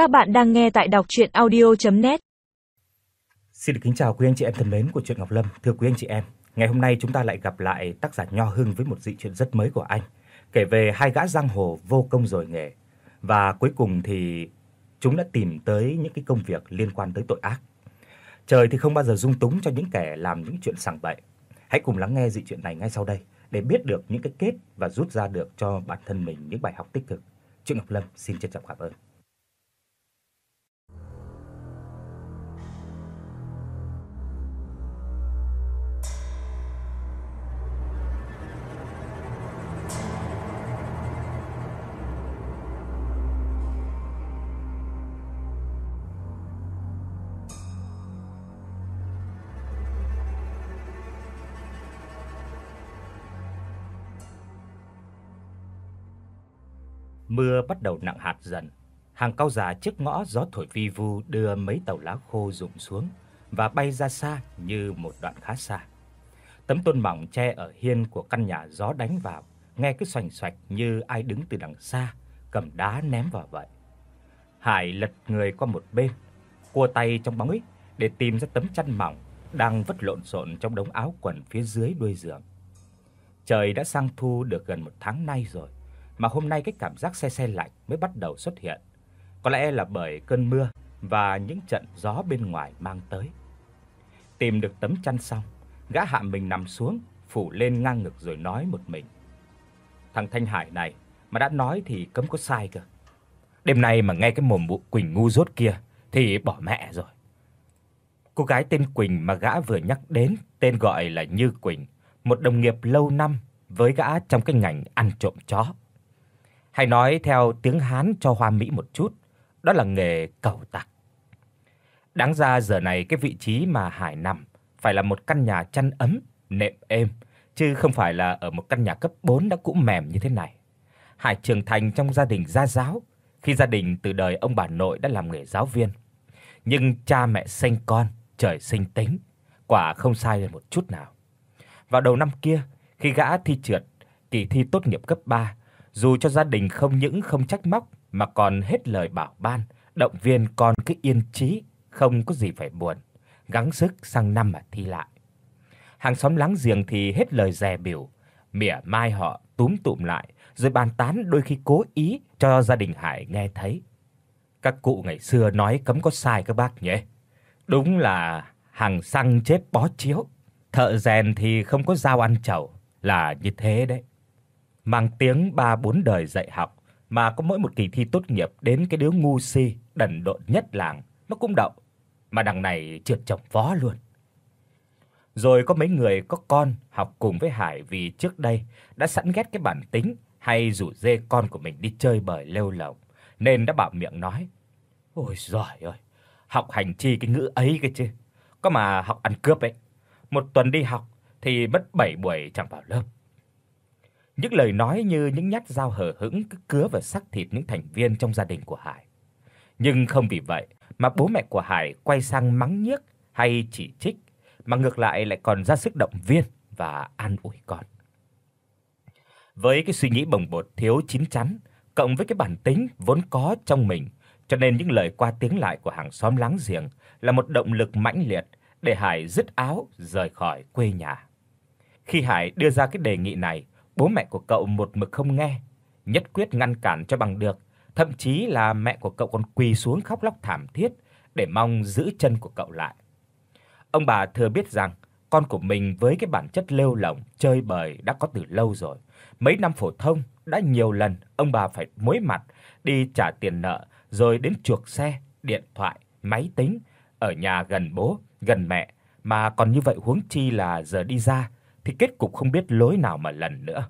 Các bạn đang nghe tại đọc audio net Xin được kính chào quý anh chị em thân mến của truyện Ngọc Lâm. Thưa quý anh chị em, ngày hôm nay chúng ta lại gặp lại tác giả Nho Hưng với một dị truyện rất mới của anh, kể về hai gã giang hồ vô công rồi nghề và cuối cùng thì chúng đã tìm tới những cái công việc liên quan tới tội ác. Trời thì không bao giờ dung túng cho những kẻ làm những chuyện sằng bậy. Hãy cùng lắng nghe dị truyện này ngay sau đây để biết được những cái kết và rút ra được cho bản thân mình những bài học tích cực. Truyện Ngọc Lâm xin trân trọng cảm ơn. Mưa bắt đầu nặng hạt dần. Hàng cao già trước ngõ gió thổi vi vu đưa mấy tàu lá khô rụng xuống và bay ra xa như một đoạn khá xa. Tấm tôn mỏng che ở hiên của căn nhà gió đánh vào, nghe cái xoành xoạch như ai đứng từ đằng xa cầm đá ném vào vậy. Hải lật người qua một bên, cua tay trong bóng ít để tìm ra tấm chăn mỏng đang vất lộn xộn trong đống áo quần phía dưới đuôi giường. Trời đã sang thu được gần một tháng nay rồi mà hôm nay cái cảm giác se se lạnh mới bắt đầu xuất hiện. Có lẽ là bởi cơn mưa và những trận gió bên ngoài mang tới. Tìm được tấm chăn xong, gã hạ mình nằm xuống, phủ lên ngang ngực rồi nói một mình. Thằng Thanh Hải này mà đã nói thì cấm có sai cơ. Đêm nay mà nghe cái mồm bụ Quỳnh ngu dốt kia thì bỏ mẹ rồi. Cô gái tên Quỳnh mà gã vừa nhắc đến, tên gọi là Như Quỳnh, một đồng nghiệp lâu năm với gã trong cái ngành ăn trộm chó. Hay nói theo tiếng Hán cho hoa mỹ một chút, đó là nghề cẩu tặc. Đáng ra giờ này cái vị trí mà Hải nằm phải là một căn nhà chăn ấm, nệm êm, chứ không phải là ở một căn nhà cấp 4 đã cũ mềm như thế này. Hải trưởng thành trong gia đình gia giáo, khi gia đình từ đời ông bà nội đã làm nghề giáo viên. Nhưng cha mẹ sinh con, trời sinh tính, quả không sai được một chút nào. Vào đầu năm kia, khi gã thi trượt kỳ thi tốt nghiệp cấp 3, dù cho gia đình không những không trách móc mà còn hết lời bảo ban, động viên con cứ yên trí, không có gì phải buồn, gắng sức sang năm mà thi lại. Hàng xóm láng giềng thì hết lời dè biểu, mỉa mai họ túm tụm lại, rồi bàn tán đôi khi cố ý cho gia đình Hải nghe thấy. Các cụ ngày xưa nói cấm có sai các bác nhỉ. Đúng là hàng xăng chết bó chiếu, thợ rèn thì không có dao ăn chầu, là như thế đấy mang tiếng ba bốn đời dạy học mà có mỗi một kỳ thi tốt nghiệp đến cái đứa ngu si đần độn nhất làng nó cũng đậu, mà đằng này trượt chồng phó luôn. Rồi có mấy người có con học cùng với Hải vì trước đây đã sẵn ghét cái bản tính hay rủ dê con của mình đi chơi bời lêu lổng, nên đã bảo miệng nói: "Ôi giời ơi, học hành chi cái ngữ ấy cái chứ, có mà học ăn cướp ấy. Một tuần đi học thì mất 7 buổi chẳng vào lớp." Những lời nói như những nhát dao hở hững cứ cứa vào xác thịt những thành viên trong gia đình của Hải. Nhưng không vì vậy mà bố mẹ của Hải quay sang mắng nhiếc hay chỉ trích, mà ngược lại lại còn ra sức động viên và an ủi con. Với cái suy nghĩ bồng bột thiếu chín chắn, cộng với cái bản tính vốn có trong mình, cho nên những lời qua tiếng lại của hàng xóm láng giềng là một động lực mãnh liệt để Hải dứt áo rời khỏi quê nhà. Khi Hải đưa ra cái đề nghị này, Bố mẹ của cậu một mực không nghe, nhất quyết ngăn cản cho bằng được, thậm chí là mẹ của cậu còn quỳ xuống khóc lóc thảm thiết để mong giữ chân của cậu lại. Ông bà thừa biết rằng con của mình với cái bản chất lêu lổng, chơi bời đã có từ lâu rồi. Mấy năm phổ thông đã nhiều lần ông bà phải muối mặt đi trả tiền nợ rồi đến chuộc xe, điện thoại, máy tính ở nhà gần bố, gần mẹ mà còn như vậy huống chi là giờ đi ra thì kết cục không biết lối nào mà lần nữa.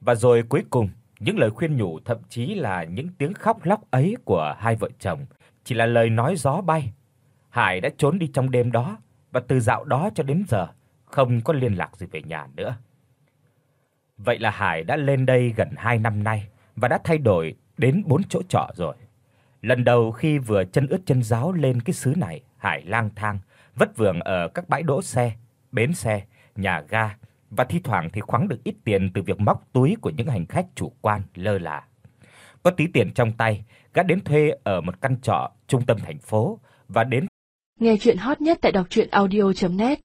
Và rồi cuối cùng, những lời khuyên nhủ thậm chí là những tiếng khóc lóc ấy của hai vợ chồng chỉ là lời nói gió bay. Hải đã trốn đi trong đêm đó và từ dạo đó cho đến giờ không có liên lạc gì về nhà nữa. Vậy là Hải đã lên đây gần 2 năm nay và đã thay đổi đến 4 chỗ trọ rồi. Lần đầu khi vừa chân ướt chân ráo lên cái xứ này, Hải lang thang vất vưởng ở các bãi đỗ xe, bến xe, nhà ga và thi thoảng thì khoáng được ít tiền từ việc móc túi của những hành khách chủ quan lơ là. Có tí tiền trong tay, gã đến thuê ở một căn trọ trung tâm thành phố và đến Nghe truyện hot nhất tại doctruyenaudio.net